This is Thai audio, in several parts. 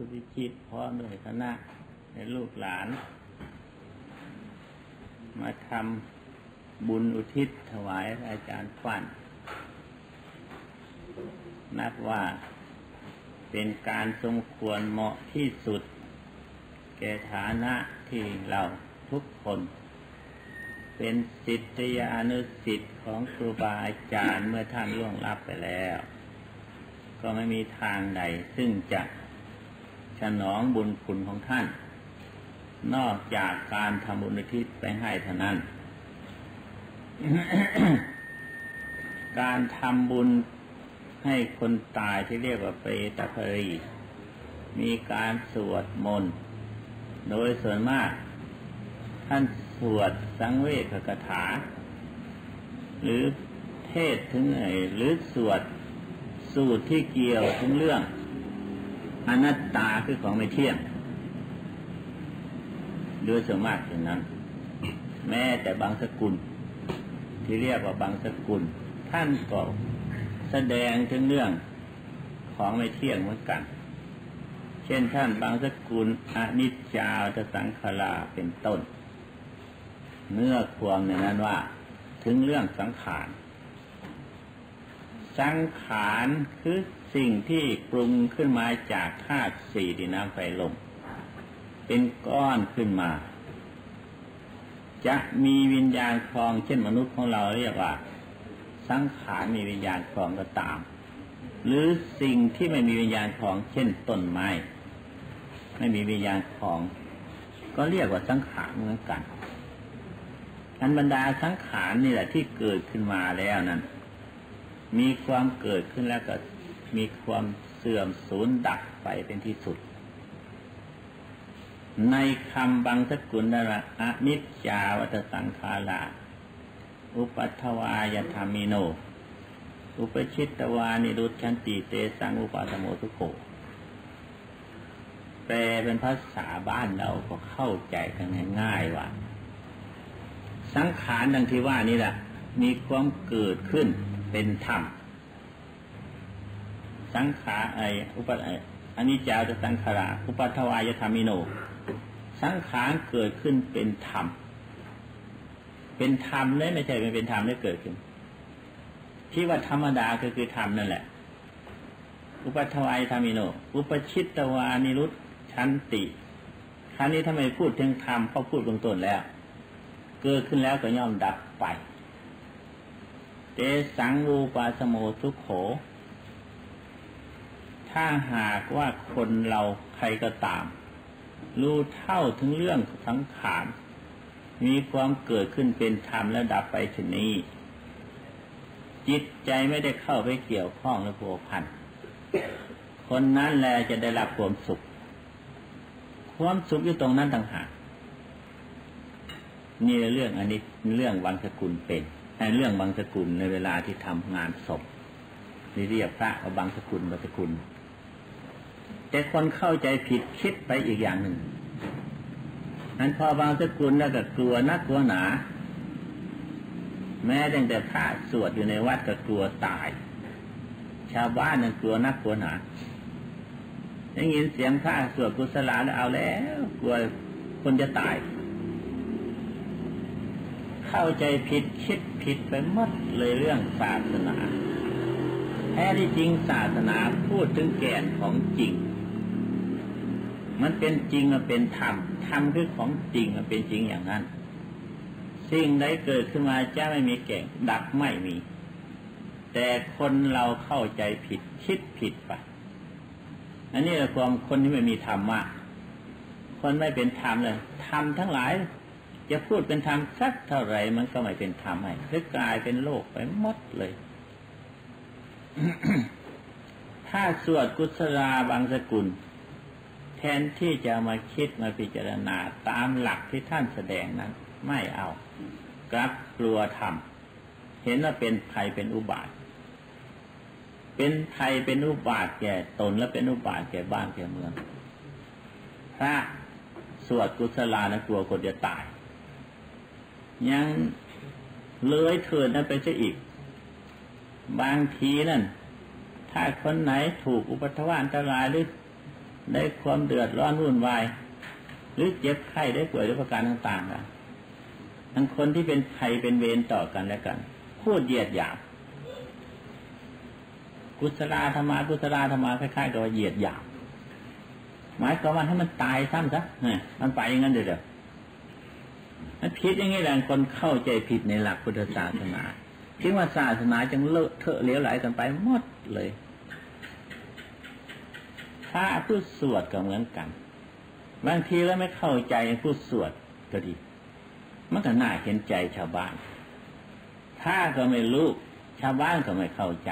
คุณพิชิตพร้อมด้วยคณะในลูกหลาน มาทำบุญอุทิศถวายอาจารย์ฟันนับว่าเป็นการสมควรเหมาะที่สุด แก่ฐานะที่เราทุกคน เป็นสิทธิยานุสิทธิ์ของครูบาอาจารย์เมื่อท่านล่วงลับไปแล้ว ก็ไม่มีทางใดซึ่งจะ ฉนองบุญคุณของท่าน นอกจากการทำบุญอุทิศไปให้เท่านั้น การทำบุญให้คนตายที่เรียกว่าเปตภรี มีการสวดมนต์ โดยส่วนมาก ท่านสวดสังเวชกถา หรือเทศถึงไอ้หรือสวดสูตรที่เกี่ยวถึงเรื่อง อนัตตาคือของไม่เที่ยงโดยส่วนมากอย่างนั้น แม้แต่บางสกุล ที่เรียกว่าบางสกุล ท่านก็แสดงถึงเรื่องของไม่เที่ยงเหมือนกัน เช่นท่านบางสกุลอนิจจาจะสังขาราเป็นต้น เนื้อความในนั้นว่า ถึงเรื่องสังขาร สังขารคือ สิ่งที่ปรุงขึ้นมาจากธาตุสี่ดินน้ำไฟลมเป็นก้อนขึ้นมา จะมีวิญญาณครองเช่นมนุษย์ของเราเรียกว่า สังขารมีวิญญาณครองก็ตาม หรือสิ่งที่ไม่มีวิญญาณครอง เช่นต้นไม้ ไม่มีวิญญาณครอง ก็เรียกว่าสังขารเหมือนกันอันบรรดาสังขารนี่แหละที่เกิดขึ้นมาแล้วนั้นมีความเกิดขึ้นแล้วก็ มีความเสื่อมสูญดับไปเป็นที่สุด ในคำบางสกุลนั่นแหละอนิจจาวัตสังขาราอุปัทวายธรรมิโน อุปชิตวานิรุตชันติเตสังอุปาตโมทุโขแปลเป็นภาษาบ้านเราก็เข้าใจกันง่ายๆว่า สังขารดังที่ว่านี้แหละมีความเกิดขึ้นเป็นธรรม สังขารไออุปอันนี้จาจะสังขาราอุปัทวายธรรมิโน สังขารเกิดขึ้นเป็นธรรม เป็นธรรมเลยไม่ใช่เป็นเป็นธรรมได้เกิดขึ้น ที่ว่าธรรมดาก็คือธรรมนั่นแหละ อุปัทวายธรรมิโน อุปชิตตวานิรุตชันติครั้นี้ทำไมพูดถึงธรรมเขาะพูดเบื้องต้นแล้ว เกิดขึ้นแล้วก็ย่อมดับไปเตสังรูปาสโมทุโข ถ้าหากว่าคนเราใครก็ตาม รู้เท่าถึงเรื่องสังขาร มีความเกิดขึ้นเป็นธรรมแล้วดับไปชนี้ จิตใจไม่ได้เข้าไปเกี่ยวข้องและผัวพัน คนนั้นแหละจะได้รับความสุข ความสุขอยู่ตรงนั้นต่างหากนี่เรื่องอันนี้เรื่องบางสกุลเป็นในเรื่องบางสกุลในเวลาที่ทำงานศพนี่เรียกพระว่าบางสกุลบางสกุล แต่คนเข้าใจผิดคิดไปอีกอย่างหนึ่งนั้นพอบางสกุลแล้วก็กลัวนักกลัวหนา แม้ตั้งแต่พระสวดอยู่ในวัดก็กลัวตาย ชาวบ้านนั่นกลัวนักกลัวหนาได้ยินเสียงพระสวดกุศลาแล้วเอาแล้ว กลัวคนจะตาย เข้าใจผิดคิดผิดไปหมดเลยเรื่องศาสนา แท้ที่จริงศาสนาพูดถึงแก่นของจริง มันเป็นจริงมันเป็นธรรมธรรมคือของจริงมันเป็นจริงอย่างนั้น สิ่งใดเกิดขึ้นมาจะไม่มีแก่งดับไม่มี แต่คนเราเข้าใจผิดคิดผิดไปอันนี้แหละความคนที่ไม่มีธรรมะคนไม่เป็นธรรมเลยธรรมทั้งหลายจะพูดเป็นธรรมสักเท่าไหร่มันก็ไม่เป็นธรรมให้คือกลายเป็นโลกไปหมดเลย ถ้าสวดกุศลาบางสกุล แทนที่จะมาคิดมาพิจารณาตามหลักที่ท่านแสดงนั้น ไม่เอากลับกลัวทำเห็นว่าเป็นภัยเป็นอุบาท เป็นภัยเป็นอุบาทแก่ตนและเป็นอุบาทแก่บ้านแก่เมือง พระสวดกุศลานะกลัวคนจะตาย ยังเลื้อยเถิดนั้นไปซะอีก บางทีนั่น ถ้าคนไหนถูกอุปัทวาอันตรายหรือ ได้ความเดือดร้อนวุ่นวาย หรือเจ็บไข้ได้ป่วยด้วยประการต่างๆกันทั้งคนที่เป็นภัยเป็นเวรต่อกันและกันพูดเหยียดหยาบกุศลาธรรมากุศลาธรรมาคล้ายๆกับเหยียดหยาบหมายความว่าให้มันตายซ้ำซะมันไปอย่างนั้นเดี๋ยวมันผิดอย่างนี้แหละคนเข้าใจผิดในหลักพุทธศาสนาจึงว่าศาสนาจึงเลอะเทอะเลี้ยวไหลกันไปหมดเลย ระผู้สวดก็เหมือนกัน บางทีแล้วไม่เข้าใจผู้สวดก็ดี มันก็น่าเห็นใจชาวบ้าน ถ้าก็ไม่รู้ชาวบ้านก็ไม่เข้าใจ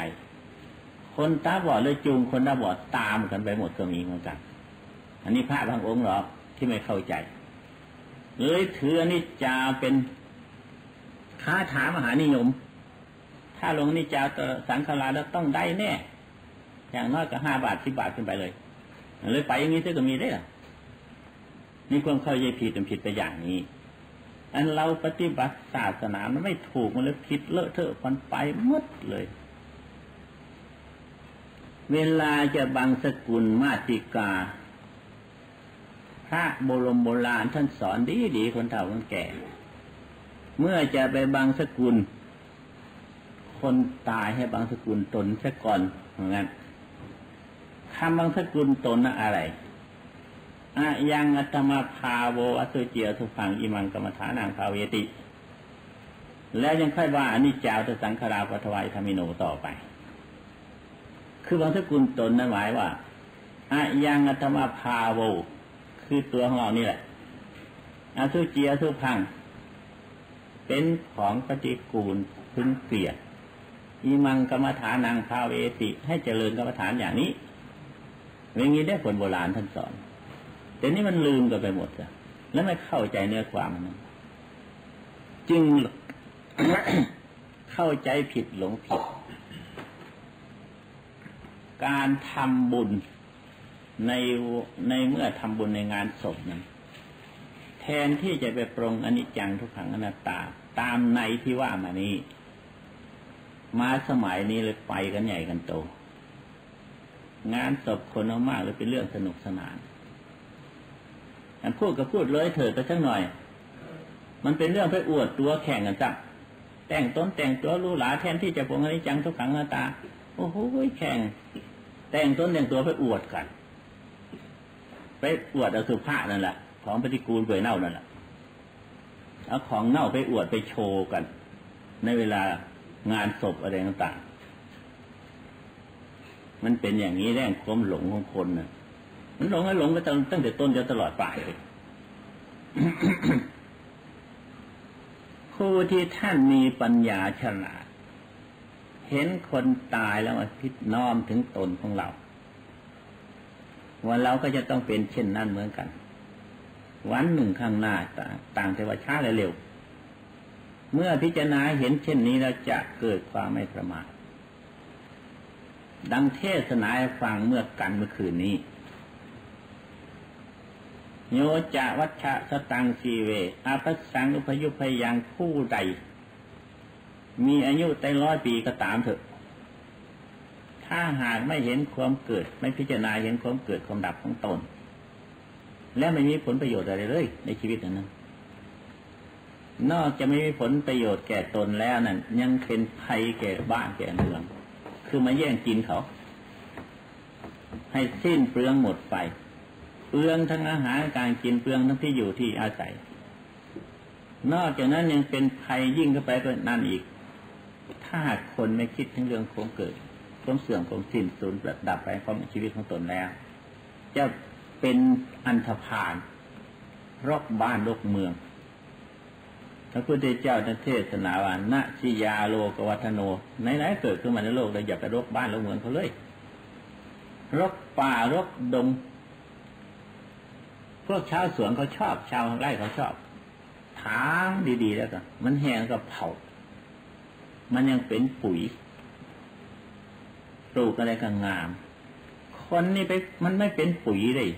คนตาบอดเลยจูงคนตาบอดตามกันไปหมดก็มีเหมือนกัน อันนี้พระบางองค์หรอกที่ไม่เข้าใจ เลยถืออนิจจาเป็นค้าถามหานิยม ถ้าลงนิจจาสังขารแล้วต้องได้แน่ อย่างน้อยก็ห้าบาทสิบบาทขึ้นไปเลย เลยไปอย่างนี้ก็มีได้หรอมีความเข้าใจผิดเป็นผิดไปอย่างนี้ อันเราปฏิบัติศาสนามันไม่ถูกมันเลยผิดเลอะเทอะมันไปมดเลย เวลาจะบังสกุลมาติกา พระโบรมโบราณท่านสอนดีดีคนเฒ่าคนแก่ เมื่อจะไปบางสกุล คนตายให้บางสกุลตนซะก่อนเหมือนกัน คำบางสกุลตนน่ะอะไรอะยังอัตมาภาโวอสุเจียสุพังอิมังกรรมฐานังภาเวติ แล้วยังค่อยว่าอนิจจาวตสังขาราปทวายธรรมิโนต่อไป คือบางสกุลตนนั้นหมายว่าอะยังอัตมาภาโว คือตัวของเรานี่แหละอสุเจียสุพัง เป็นของปฏิกูลพึงเกลียดอีมังกรรมฐานังภาเวติ ให้เจริญกรรมฐานอย่างนี้ อย่างนี้ได้ผลโบราณท่านสอน แต่นี่มันลืมกันไปหมดจ้ะแล้วไม่เข้าใจเนื้อความมันจึงเข้าใจผิดหลงผิด การทำบุญในในเมื่อทำบุญในงานศพนั้นแทนที่จะไปปรงอนิจจังทุกขังอนัตตา ตามในที่ว่ามานี้ มาสมัยนี้เลยไปกันใหญ่กันโต งานศพคนเอามากเลยเป็นเรื่องสนุกสนานอันพูดก็พูดเลยเถิดไปสักหน่อย มันเป็นเรื่องไปอวดตัวแข่งกันจับแต่งต้นแต่งตัวรู้หลาแทนที่จะปรงอนิจจังทุกขังอนัตตา โอ้โหแข่ง แต่งต้นแต่งตัวไปอวดกัน ไปอวดอสุภะนั่นแหละของปฏิกูลเปื่อยเน่านั่นแหละเอาของเน่าไปอวดไปโชว์กัน ในเวลางานศพอะไรต่าง มันเป็นอย่างนี้แรงความหลงของคนนะ่ะ มันหลงแล้หลงไปตั้งตั้งแต่ต้นจนตลอดปลายเลยผู้ที่ท่านมีปัญญาฉลาด เห็นคนตายแล้วมาพิจน้อมถึงตนของเราว่าเราก็จะต้องเป็นเช่นนั้นเหมือนกัน วันหนึ่งข้างหน้าต่างแต่ว่าช้าและเร็ว เมื่อพิจารณาเห็นเช่นนี้เราจะเกิดความไม่ประมาท ดังเทศนาฟังเมื่อกันเมื่อคืนนี้ โยจะวัชชะสตังสีเว อาภัสังอุพยุพยังผู้ใด มีอายุแต่ร้อยปีก็ตามเถอะ ถ้าหากไม่เห็นความเกิด ไม่พิจารณาเห็นความเกิดความดับของตน และไม่มีผลประโยชน์อะไรเลย ในชีวิตนั้นนอกจะไม่มีผลประโยชน์แก่ตนแล้วนั่นยังเป็นภัยแก่บ้านแก่เมือง คือมาแย่งกินเขา ให้สิ้นเปลืองหมดไป เปลืองทั้งอาหารการกินเปลืองทั้งที่อยู่ที่อาศัย นอกจากนั้นยังเป็นภัยยิ่งขึ้นไปกว่านั้นอีก ถ้าคนไม่คิดถึงเรื่องของเกิดความเสื่อมความสิ้นสูญดับไปของชีวิตของตนแล้ว จะเป็นอันธพาลรกบ้านรกเมือง ระพุทธเจ้าเทศนาว่าณชิยาโลกวัฒโนไหนๆเกิดขึ้นมาในโลกเลยอย่าไปรกบ้านรกเมืองเขาเลย รกป่ารกดง พวกชาวสวนเขาชอบ ชาวไร่เขาชอบทางดีๆแล้วก็มันแห้งก็เผา มันยังเป็นปุ๋ยปลูกอะไรก็งาม คนนี่ไปมันไม่เป็นปุ๋ยเลย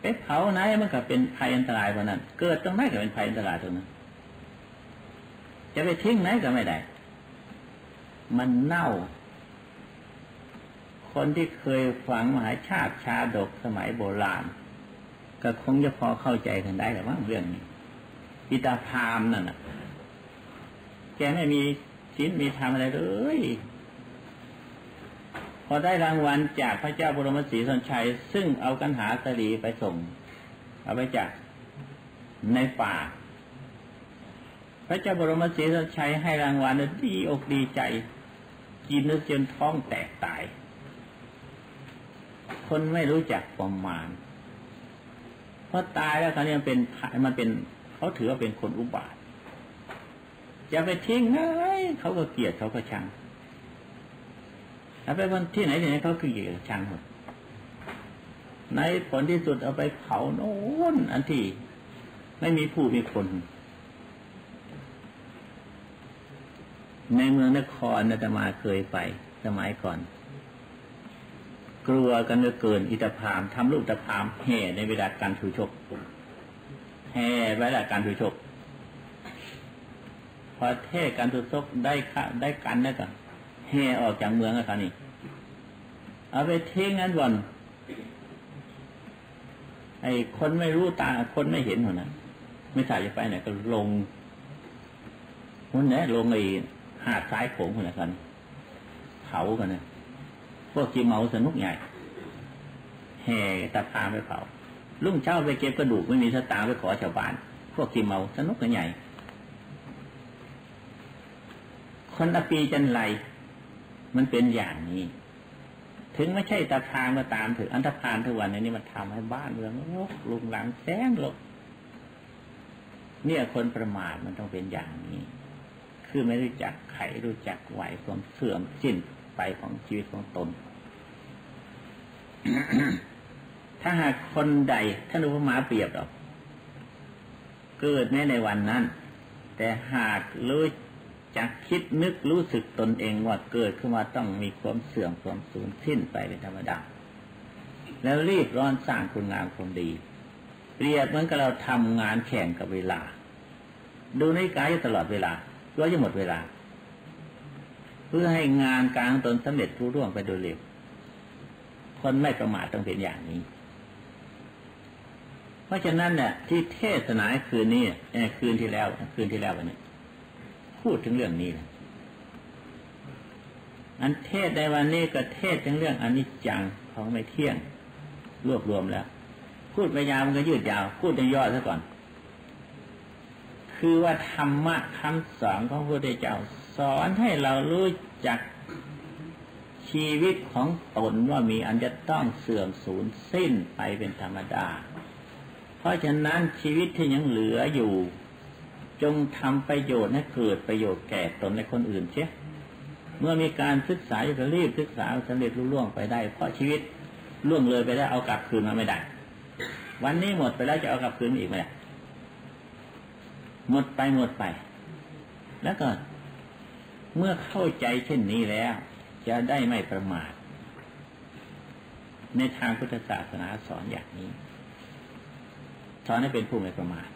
ไปเผาไหนมันก็เป็นภัยอันตรายกว่านั้น เกิดตรงไหนก็เป็นภัยอันตรายตรงนั้น จะไปทิ้งไหนก็ไม่ได้ มันเน่า คนที่เคยฟังมหาชาติชาดกสมัยโบราณ ก็คงจะพอเข้าใจกันได้หรือมั้งเรื่องนี้อิตาพามนั่นน่ะ แกไม่มีชิ้นมีธรรมอะไรเลยพอได้รางวัลจากพระเจ้าบรมศรีสันชัย ซึ่งเอากันหาสรีไปส่ง เอาไปจากในป่า ระเจ้าบรมศรีสันชัยให้รางวัลดีอกดีใจ กินจนท้องแตกตาย คนไม่รู้จักประมาณพอตายแล้วเขาเนี่ยเป็นมันเป็นเขาถือว่าเป็นคนอุบาทจะไปทิ้งไงเขาก็เกลียดเขาก็ชังเอาไปวันที่ไหนที่ไหนเขาเกลียดชังหมดในผลที่สุดเอาไปเผาโน่นอันที่ไม่มีผู้มีคน ในเมืองนครนาตมาเคยไป สมัยก่อน กลัวกันเหลือเกินอิตาพามทำลูกตะพามแห่ในเวลาการถูชกแห่เวลาการถูชกพอเทศการถูชกได้ค่ะได้กันแล้วก็แห่ออกจากเมืองแล้วนี่เอาไปทิ้งงั้นบ่อนไอ้คนไม่รู้ตาคนไม่เห็นหรอนะไม่ใช่จะไปไหนก็ลงมันเนี่ยลงไอ้ หาดซ้ายโขงคนละกันเผากันนะพวกจีเมาสนุกใหญ่แห่ตาพาไปเผาลุงเช้าไปเก็บกระดูกไม่มีสตางค์ไปขอชาวบ้าน พวกจีเมาสนุกกันใหญ่ คนอปีจันไรมันเป็นอย่างนี้ ถึงไม่ใช่ตาพานมาตามถืออันตพานทุกวันนี้มันทำให้บ้านเมืองลกลุงหลังแสงลกเนี่ยคนประมาทมันต้องเป็นอย่างนี้ คือไม่รู้จักไขรู้จักไหวความเสื่อมสิ้นไปของชีวิตของตน ถ้าหากคนใดท่านอุปมาเปรียบหรอกเกิดแม้ในวันนั้น แต่หากรู้จักคิดนึกรู้สึกตนเองว่าเกิดขึ้นมาต้องมีความเสื่อมความสูญสิ้นไปเป็นธรรมดาแล้วรีบร้อนสร้างคุณงามความดี เปรียบเหมือนกับเราทำงานแข่งกับเวลา ดูนาฬิกาอยู่ตลอดเวลา ก็จะหมดเวลา เพื่อให้งานการตนสำเร็จรุ่ร่วงไปโดยเร็วคนไม่ประมาทต้องเป็นอย่างนี้ เพราะฉะนั้นเนี่ยที่เทศนาคืนนี้คืนที่แล้ว คืนที่แล้ววันนี้พูดถึงเรื่องนี้นะอันเทศในวันนี้ก็เทศถึงเรื่องอนิจจังของไม่เที่ยง รวบรวมแล้ว พูดไปยาวมันก็ยืดยาว พูดในย่อซะก่อน คือว่าธรรมะคำสอนของพระพุทธเจ้า สอนให้เรารู้จักชีวิตของตนว่ามีอันจะต้องเสื่อมสูญสิ้นไปเป็นธรรมดา เพราะฉะนั้นชีวิตที่ยังเหลืออยู่ จงทำประโยชน์ให้เกิดประโยชน์แก่ตนและคนอื่นเช่เมื่อมีการศึกษาจะรีบศึกษาสำเร็จรุ่ล่วงไปได้ เพราะชีวิตล่วงเลยไปได้เอากลับคืนมาไม่ได้ วันนี้หมดไปแล้วจะเอากลับคืนอีกไหม หมดไปหมดไป แล้วก็ เมื่อเข้าใจเช่นนี้แล้ว จะได้ไม่ประมาท ในทางพุทธศาสนาสอนอย่างนี้ สอนให้เป็นผู้ไม่ประมาท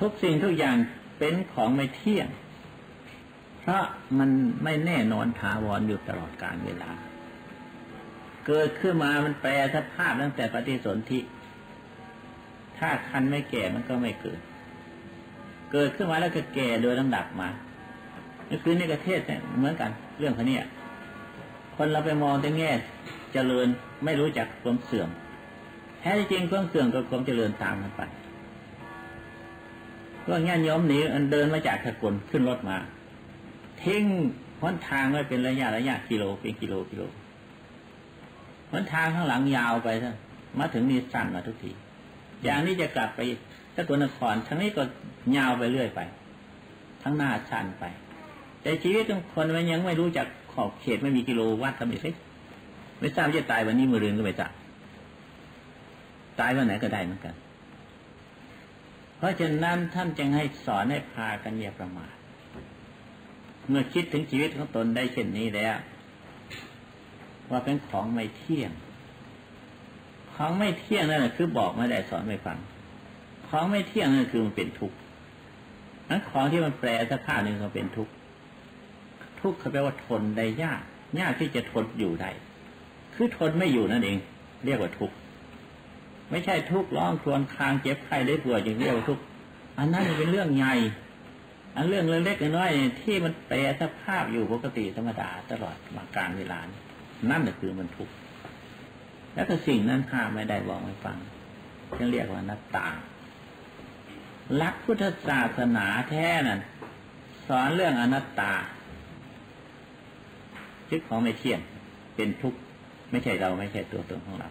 ทุกสิ่งทุกอย่างเป็นของไม่เที่ยง เพราะมันไม่แน่นอนถาวรอยู่ตลอดกาลเวลา เกิดขึ้นมามันแปรสภาพตั้งแต่ปฏิสนธิ ถ้าคันไม่แก่มันก็ไม่เกิด เกิดขึ้นมาแล้วก็แก่โดยลำดับมานี่คือในประเทศเนี่ยเหมือนกัน เรื่องคนนี้คนเราไปมองแต่แง่เจริญไม่รู้จักความเสื่อมแท้จริงความเสื่อมกับความเจริญตามกันไปก็ง่ายย้อมหนีเดินมาจากสกลขึ้นรถมาทิ้งหนทางไว้เป็นระยะระยะกิโลเป็นกิโลกิโลหนทางข้างหลังยาวไปซะมาถึงนี่สั้นมาทุกที อย่างนี้จะกลับไปสกลนครทั้งนี้ก็ยาวไปเรื่อยไป ทั้งหน้าชันไป แต่ชีวิตของคนมันยังไม่รู้จักขอบเขตไม่มีกิโลวัดสำเร็จไม่ทราบจะตายวันนี้มือเรือนก็ไม่ทราบตายวันไหนก็ได้เหมือนกัน เพราะฉะนั้นท่านจึงให้สอนให้พากันอย่าประมาทเมื่อคิดถึงชีวิตของตนได้เช่นนี้แล้ว ว่าเป็นของไม่เที่ยง ของไม่เที่ยงนั่นแหละคือบอกไม่ได้สอนไม่ฟัง ของไม่เที่ยงนั่นคือมันเป็นทุกข์นั้นของที่มันแปลสภาพหนึ่งมันเป็นทุกข์ ทุกข์เขาแปลว่าทนได้ยาก ยากที่จะทนอยู่ได้ คือทนไม่อยู่นั่นเอง เรียกว่าทุกข์ ไม่ใช่ทุกข์ร้องครวญคางเจ็บไข้ได้ป่วยอย่างเรียกว่าทุกข์ อันนั้นเป็นเรื่องใหญ่ อันเรื่องเล็กๆน้อยๆที่มันแปรสภาพอยู่ปกติธรรมดาตลอดมาการเวลา นั่นแหละคือมันทุกข์ แล้วก็สิ่งนั้นข้าไม่ได้บอกให้ฟังจึงเรียกว่านัตตาลักพุทธศาสนาแท้นั่นสอนเรื่องอนัตตาชีวิตของไม่เที่ยงเป็นทุกข์ไม่ใช่เราไม่ใช่ตัวตนของเรา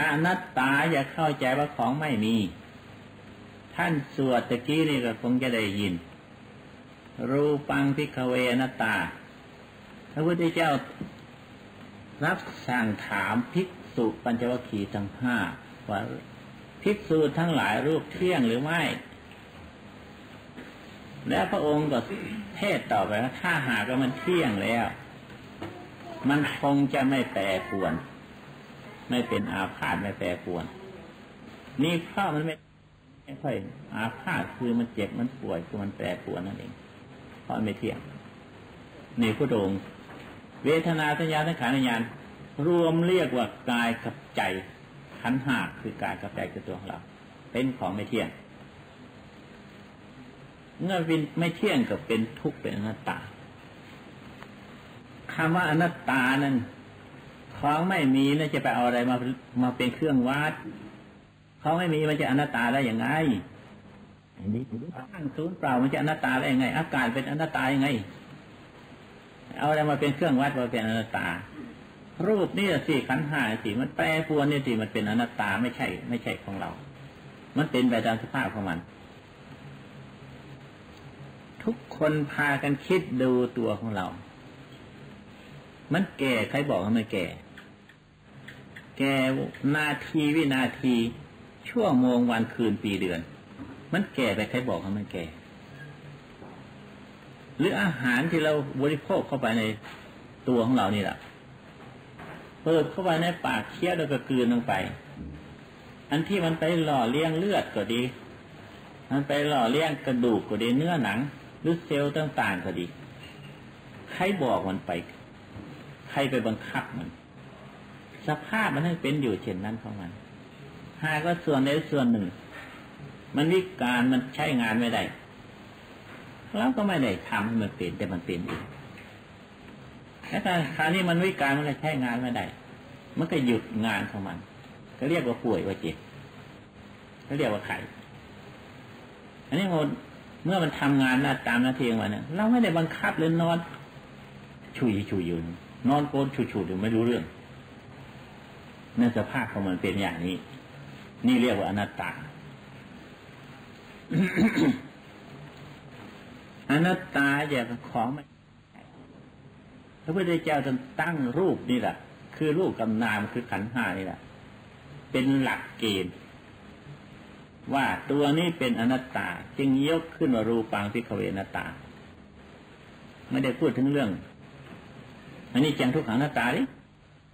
อนัตตาอย่าเข้าใจว่าของไม่มี ท่านสวดตะกี้นี่ก็คงจะได้ยิน รูปังพิกเวนัตตา พระพุทธเจ้า รับสั่งถามภิกษุปัญจวัคคีย์ทั้งห้าว่าภิกษุทั้งหลายรูปเที่ยงหรือไม่ แล้วพระองค์ก็เทศต่อไปว่าถ้าหากว่ามันเที่ยงแล้ว มันคงจะไม่แปรปวน ไม่เป็นอาพาธไม่แปรปวน นี่เพราะมันไม่ไม่ค่อยอาพาธคือมันเจ็บมันป่วยคือมันแปรปวนนั่นเองเพราะไม่เที่ยงนี่พระองค์ เวทนาสัญญาสังขารวิญญาณรวมเรียกว่ากายกับใจขันหาคือกายกับใจคือตัวของเรา เป็นของไม่เที่ยงเมื่อเป็นไม่เที่ยงกับเป็นทุกข์เป็นอนัตตาคำว่าอนัตตานั้นของไม่มีน่าจะไปเอาอะไรมามาเป็นเครื่องวัดของไม่มีมันจะอนัตตาได้อย่างไงตั้งศูนย์เปล่ามันจะอนัตตาได้ยังไง อากาศเป็นอนัตตายังไง เอาอะไรมาเป็นเครื่องวัดมาเป็นอนัตตา รูปนี่สิขันห้าสิมันแปรปรวนนี่สิมันเป็นอนัตตาไม่ใช่ ไม่ใช่ของเรา มันเป็นไปตามสภาพของมัน ทุกคนพากันคิดดูตัวของเรา มันแก่ใครบอกว่ามันแก่ แก่นาทีวินาที ชั่วโมงวันคืนปีเดือน มันแก่ไปใครบอกว่ามันแก่ หรืออาหารที่เราบริโภคเข้าไปในตัวของเรานี่แหละเปิดเข้าไปในปากเคี้ยวแล้วก็กลืนลงไป อันที่มันไปหล่อเลี้ยงเลือดก็ดี มันไปหล่อเลี้ยงกระดูกก็ดีเนื้อหนัง หรือเซลล์ต่างๆก็ดี ใครบอกมันไป ใครไปบังคับมัน สภาพมันให้เป็นอยู่เช่นนั้นของมัน หากว่าส่วนใดส่วนหนึ่ง มันวิการมันใช้งานไม่ได้ เราก็ไม่ได้ทำให้มันเป็นแต่มันเป็นเองแต่คราวนี้มันวิการมันใช้งานไม่ได้ มันก็หยุดงานของมัน ก็เรียกว่าป่วยว่าเจ็บก็เรียกว่าไข้อันนี้มันเมื่อมันทำงานหน้าตามหน้าที่ของมันเนี่ยเราไม่ได้บังคับเลยนอน ชุยชุยอยู่นอนโกนชุยชุยอยู่ไม่รู้เรื่องเนื่อสภาพของมันเป็นอย่างนี้ นี่เรียกว่าอนัตตา อนัตตาอย่างของมันพระพุทธเจ้าท่านตั้งรูปนี่แหละคือรูปกำนามคือขันห้านี่แหละเป็นหลักเกณฑ์ ว่าตัวนี้เป็นอนัตตา จึงยกขึ้นว่ารูปังพิขเวนัตตา ไม่ได้พูดถึงเรื่องอันนี้จังทุกขังนัตตาดิ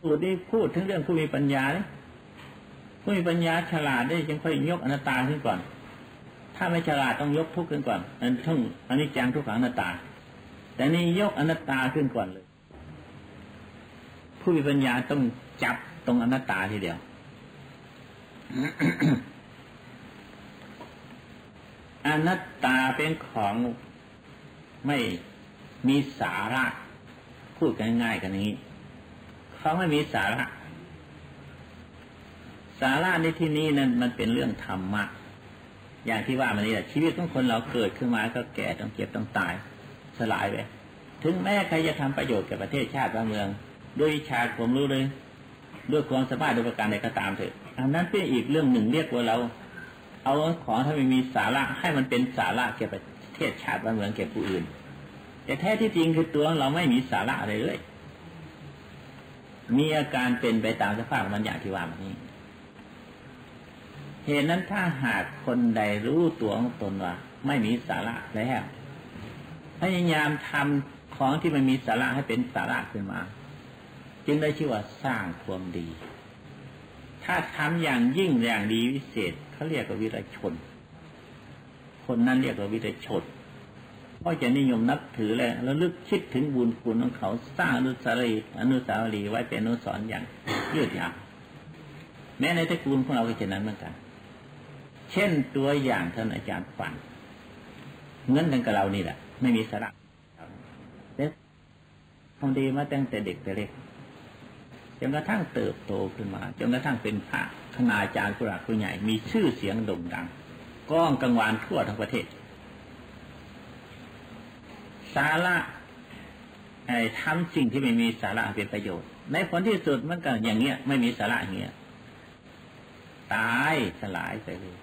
พูดนี่พูดถึงเรื่องผู้มีปัญญาดิผู้มีปัญญาฉลาดได้จึงค่อยยกอนัตตาขึ้นก่อน ถ้าไม่ฉลาดต้องยกทุกข์ขึ้นก่อนอันทุ่งอันนี้จังทุกขังนัตตา แต่นี่ยกอนัตตาขึ้นก่อนเลย ผู้มีปัญญาต้องจับตรงอนัตตาทีเดียวอนัตตาเป็นของไม่มีสาระ พูดกันง่ายกันนี้เขาไม่มีสาระ สาระในที่นี้นั้นมันเป็นเรื่องธรรมะ อย่างที่ว่ามันนี่แหละชีวิตของคนเราเกิดขึ้นมาก็แก่ต้องเจ็บต้องตาย สลายไปถึงแม้ใครจะทำประโยชน์แก่ประเทศชาติบ้านเมือง ด้วยวิชาความรู้เลยด้วยความสามารถโดยประการใดก็ตามเถอะอันนั้นเป็นอีกเรื่องหนึ่งเรียกว่าเรา เอาของถ้าไม่มีสาระให้มันเป็นสาระแก่ประเทศชาติบ้านเมืองแก่ผู้อื่น แต่แท้ที่จริงคือตัวเราไม่มีสาระอะไรเลย มีอาการเป็นไปตามสภาพมันอย่างที่ว่ามันนี้ เหตุนั้นถ้าหากคนใดรู้ตัวของตนว่า ไม่มีสาระแล้วพยายามทำของที่มันมีสาระให้เป็นสาระขึ้นมา จึงได้ชื่อว่าสร้างความดี ถ้าทำอย่างยิ่งอย่างดีวิเศษเขาเรียกว่าวิรชน คนนั้นเรียกว่าวิรชนก็จะนิยมนับถือเลยแล้วลึกคิดถึงบุญคุณของเขาสร้างอนุสาวรีย์อนุสาวรีย์ไว้เป็นอนุสรณ์อย่างยืดยาวแม้ในตระกูลของเราก็เช่นนั้นเหมือนกัน เช่นตัวอย่างท่านอาจารย์ฝันเงินกันกับเรานี่แหละ ไม่มีสาระเด็กทำดีมาตั้งแต่เด็กแต่เล็กจนกระทั่งเติบโตขึ้นมาจนกระทั่งเป็นพระคณาจารย์ผู้หลักผู้ใหญ่ มีชื่อเสียงโด่งดังก้องกังวานทั่วทั้งประเทศ สาระไอ้ทำสิ่งที่ไม่มีสาระเป็นประโยชน์ ในผลที่สุดมันก็อย่างเงี้ย ไม่มีสาระอย่างเงี้ย ตายสลายไปเลย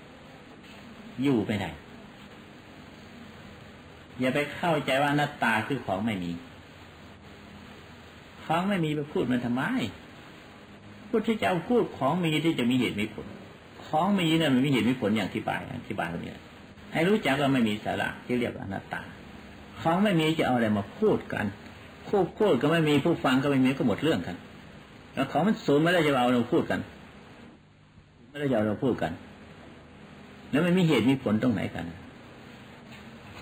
อยู่ไปไหนอย่าไปเข้าใจว่าหน้าตาคือของไม่มี ของไม่มีไปพูดมันทำไมพูดที่จะเอาพูดของมีที่จะมีเหตุมีผล ของมีเนี่ยมันมีเหตุมีผลอย่างที่บายอธิบายตรงนี้ให้รู้จักว่าไม่มีสาระที่เรียกว่าหน้าตา ของไม่มีจะเอาอะไรมาพูดกันพูดพูดก็ไม่มีผู้ฟังก็ไม่มีก็หมดเรื่องกัน แล้วของมันสูญไม่ได้จะเอาเราพูดกัน ไม่ได้จะเอาเราพูดกัน แล้วไม่มีเหตุมีผลตรงไหนกัน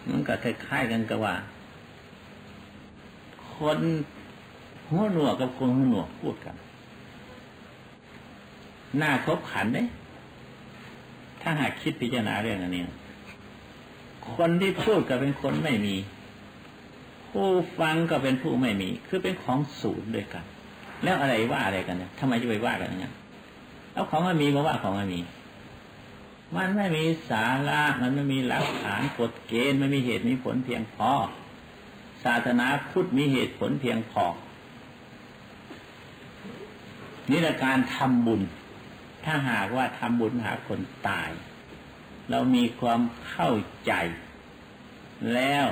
มันก็คล้ายๆกันกับว่า คนหัวหนวกกับคนหัวหนวกพูดกัน หน้าคบขันเด้ถ้าหากคิดพิจารณาเรื่องอันนี้ คนที่พูดก็เป็นคนไม่มี ผู้ฟังก็เป็นผู้ไม่มี คือเป็นของศูนย์ด้วยกัน แล้วอะไรว่าอะไรกันเนี่ยทำไมจะไปว่ากันอย่างนั้นเอาของไม่มีมาว่าของไม่มี มันไม่มีสาระมันไม่มีหลักฐานกฎเกณฑ์ไม่มีเหตุมีผลเพียงพอศาสนาพุทธมีเหตุผลเพียงพอนี่แหละการทำบุญ ถ้าหากว่าทำบุญหาคนตาย เรามีความเข้าใจ แล้ว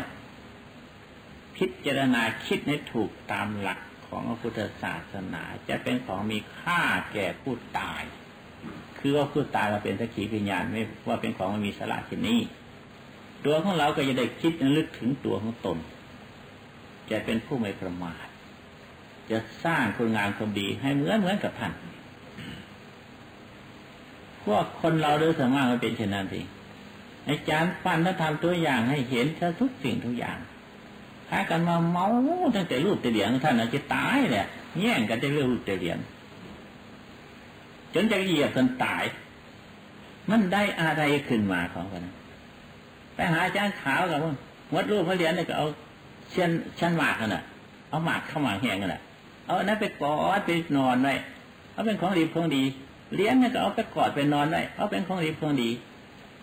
พิจารณาคิดให้ถูกตามหลักของพระพุทธศาสนา จะเป็นของมีค่าแก่ผู้ตาย คือว่าผู้ตายเราเป็นสักขีพยานไม่ว่าเป็นของมีสาระเช่นนี้ ตัวของเราก็จะได้คิดนึกถึงตัวของตน จะเป็นผู้ไม่ประมาท จะสร้างคุณงามความดีให้เหมือนเหมือนกับท่านพวกคนเราโดยสมากมันเป็นเช่นนั้นสิอาจารย์ปั้นและทำตัวอย่างให้เห็นทุกสิ่งทุกอย่างพากันมาเมาตั้งแต่รูปแต่เหรียญท่านอาจจะตายแหละแย่งกันจะเรื่องรูปแต่เหรียญ จนจะเหยียบกันตาย มันได้อะไรขึ้นมาของกันไปหาอาจารย์ขาวกับว่าวัดรูปพระเหรียญเนี่ยก็เอาเช่นชั้นหมากกันน่ะ เอาหมากเข้าหมากแห้งกันน่ะ เอาอันนั้นไปกอดไปนอนไว้เอาเป็นของดีของดีเลี้ยงเนี่ยก็เอาไปกอดไปนอนไว้เอาเป็นของดีของดี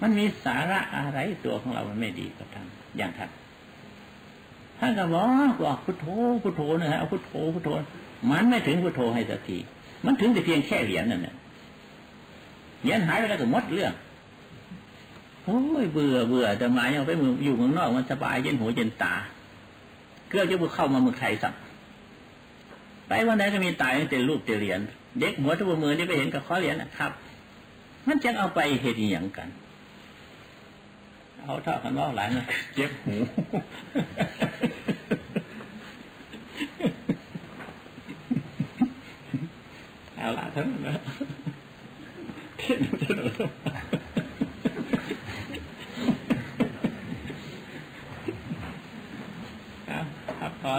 มันมีสาระอะไรตัวของเรามันไม่ดีกับท่านอย่างท่านท่านก็บอกว่าพุทโธพุทโธนะฮะเอาพุทโธพุทโธมันไม่ถึงพุทโธให้สักที มันถึงแต่เพียงแค่เหรียญนั่นแหละเหรียญหายไปแล้วก็มดเรื่องโอ้ยเบื่อเบื่อจะมายังไปอยู่เมืองนอกมันสบายเย็นหัวเย็นตาเกือบจะบุเข้ามาเมืองไทยสักไปวันไหนก็มีตายตั้งแต่ลูกแต่เหรียญเด็กหัวทุกมือนี่ไปเห็นกับข้อเหรียญนะครับ มันจะเอาไปเหตุอย่างกัน เอาเท่ากันว่าหลานเจ็บหู เอาละทั้งนั้นนะเทียนถนนครับครับพอ